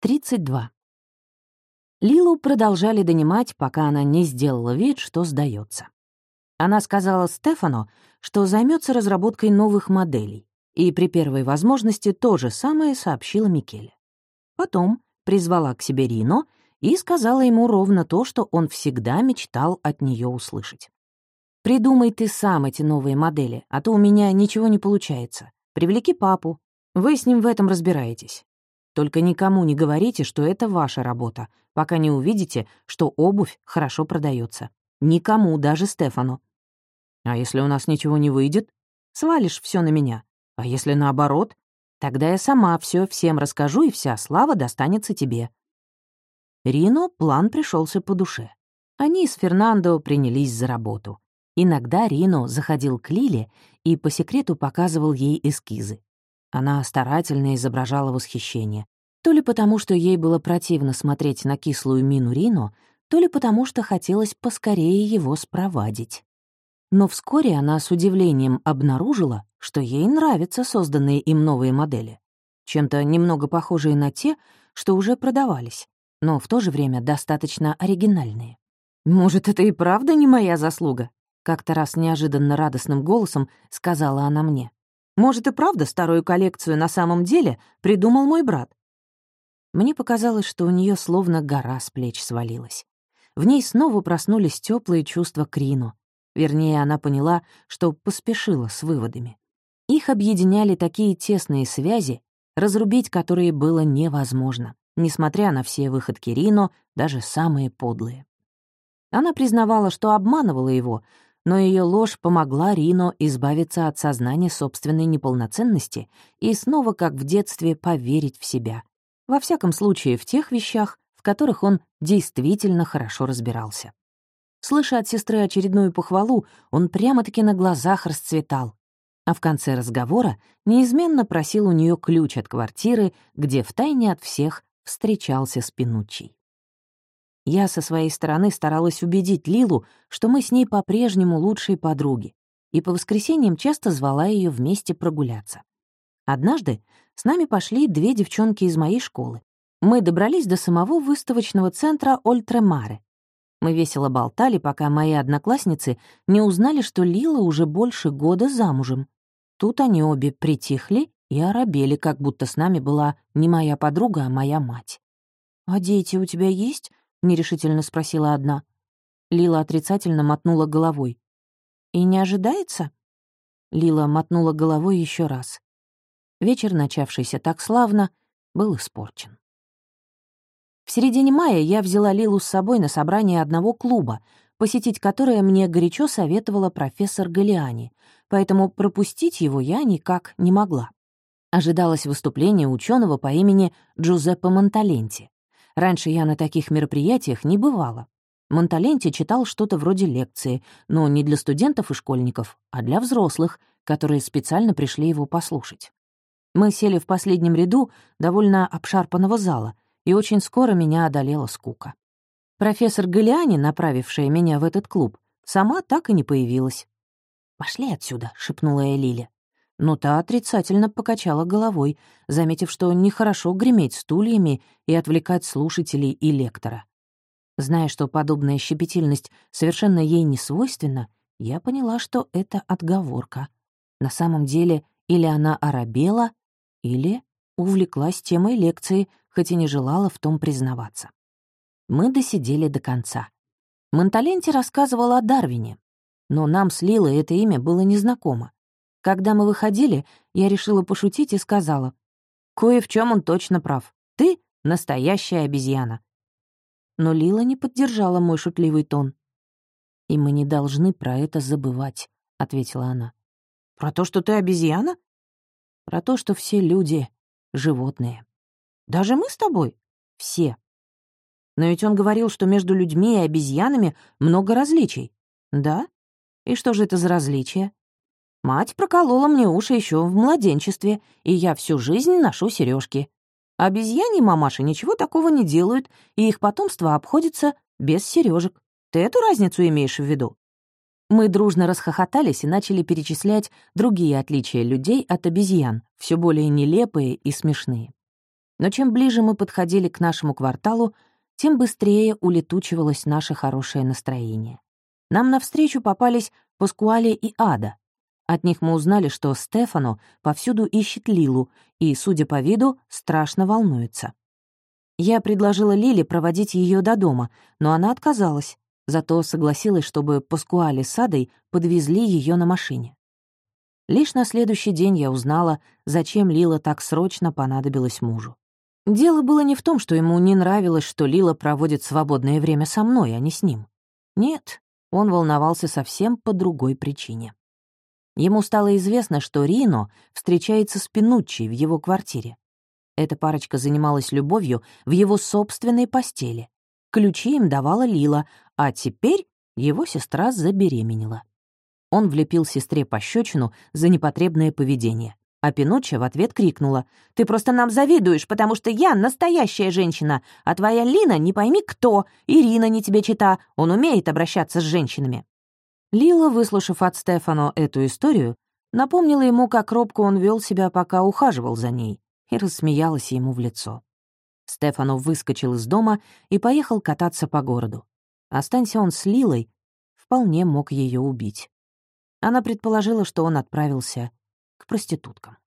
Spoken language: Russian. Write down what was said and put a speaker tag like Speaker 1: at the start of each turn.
Speaker 1: 32. Лилу продолжали донимать, пока она не сделала вид, что сдается. Она сказала Стефану, что займется разработкой новых моделей, и при первой возможности то же самое сообщила Микеле. Потом призвала к себе Рино и сказала ему ровно то, что он всегда мечтал от нее услышать. «Придумай ты сам эти новые модели, а то у меня ничего не получается. Привлеки папу. Вы с ним в этом разбираетесь. Только никому не говорите, что это ваша работа, пока не увидите, что обувь хорошо продается. Никому, даже Стефану. А если у нас ничего не выйдет? Свалишь все на меня. А если наоборот? Тогда я сама все всем расскажу, и вся слава достанется тебе. Рино план пришелся по душе. Они с Фернандо принялись за работу. Иногда Рино заходил к Лиле и по секрету показывал ей эскизы. Она старательно изображала восхищение. То ли потому, что ей было противно смотреть на кислую мину Рино, то ли потому, что хотелось поскорее его спровадить. Но вскоре она с удивлением обнаружила, что ей нравятся созданные им новые модели, чем-то немного похожие на те, что уже продавались, но в то же время достаточно оригинальные. «Может, это и правда не моя заслуга?» Как-то раз неожиданно радостным голосом сказала она мне. Может, и правда старую коллекцию на самом деле придумал мой брат? Мне показалось, что у нее словно гора с плеч свалилась. В ней снова проснулись теплые чувства к. Вернее, она поняла, что поспешила с выводами. Их объединяли такие тесные связи, разрубить которые было невозможно, несмотря на все выходки Рино, даже самые подлые. Она признавала, что обманывала его, но ее ложь помогла Рино избавиться от сознания собственной неполноценности и снова, как в детстве, поверить в себя. Во всяком случае, в тех вещах, в которых он действительно хорошо разбирался. Слыша от сестры очередную похвалу, он прямо-таки на глазах расцветал. А в конце разговора неизменно просил у нее ключ от квартиры, где втайне от всех встречался с Пинучей. Я со своей стороны старалась убедить Лилу, что мы с ней по-прежнему лучшие подруги, и по воскресеньям часто звала ее вместе прогуляться. Однажды с нами пошли две девчонки из моей школы. Мы добрались до самого выставочного центра Ольтремаре. Мы весело болтали, пока мои одноклассницы не узнали, что Лила уже больше года замужем. Тут они обе притихли и оробели, как будто с нами была не моя подруга, а моя мать. «А дети у тебя есть?» — нерешительно спросила одна. Лила отрицательно мотнула головой. «И не ожидается?» Лила мотнула головой еще раз. Вечер, начавшийся так славно, был испорчен. В середине мая я взяла Лилу с собой на собрание одного клуба, посетить которое мне горячо советовала профессор Галиани, поэтому пропустить его я никак не могла. Ожидалось выступление ученого по имени Джузеппе Монталенти. Раньше я на таких мероприятиях не бывала. Монталенти читал что-то вроде лекции, но не для студентов и школьников, а для взрослых, которые специально пришли его послушать. Мы сели в последнем ряду довольно обшарпанного зала, и очень скоро меня одолела скука. Профессор Галиани, направившая меня в этот клуб, сама так и не появилась. «Пошли отсюда», — шепнула я Лиле но та отрицательно покачала головой, заметив, что нехорошо греметь стульями и отвлекать слушателей и лектора. Зная, что подобная щепетильность совершенно ей не свойственна, я поняла, что это отговорка. На самом деле или она оробела, или увлеклась темой лекции, хоть и не желала в том признаваться. Мы досидели до конца. Монталенти рассказывал о Дарвине, но нам с Лилой это имя было незнакомо. Когда мы выходили, я решила пошутить и сказала, «Кое в чем он точно прав. Ты — настоящая обезьяна». Но Лила не поддержала мой шутливый тон. «И мы не должны про это забывать», — ответила она. «Про то, что ты обезьяна?» «Про то, что все люди — животные». «Даже мы с тобой?» «Все». «Но ведь он говорил, что между людьми и обезьянами много различий». «Да? И что же это за различия?» Мать проколола мне уши еще в младенчестве, и я всю жизнь ношу сережки. Обезьяне мамаши ничего такого не делают, и их потомство обходится без сережек. Ты эту разницу имеешь в виду?» Мы дружно расхохотались и начали перечислять другие отличия людей от обезьян, все более нелепые и смешные. Но чем ближе мы подходили к нашему кварталу, тем быстрее улетучивалось наше хорошее настроение. Нам навстречу попались Паскуале и Ада. От них мы узнали, что Стефано повсюду ищет Лилу и, судя по виду, страшно волнуется. Я предложила Лиле проводить ее до дома, но она отказалась, зато согласилась, чтобы Паскуале с Адой подвезли ее на машине. Лишь на следующий день я узнала, зачем Лила так срочно понадобилась мужу. Дело было не в том, что ему не нравилось, что Лила проводит свободное время со мной, а не с ним. Нет, он волновался совсем по другой причине. Ему стало известно, что Рино встречается с Пинуччи в его квартире. Эта парочка занималась любовью в его собственной постели. Ключи им давала Лила, а теперь его сестра забеременела. Он влепил сестре пощечину за непотребное поведение. А Пинучча в ответ крикнула, «Ты просто нам завидуешь, потому что я настоящая женщина, а твоя Лина не пойми кто, Ирина не тебе чита, он умеет обращаться с женщинами». Лила, выслушав от Стефано эту историю, напомнила ему, как робко он вел себя, пока ухаживал за ней, и рассмеялась ему в лицо. Стефано выскочил из дома и поехал кататься по городу. Останься он с Лилой, вполне мог ее убить. Она предположила, что он отправился к проституткам.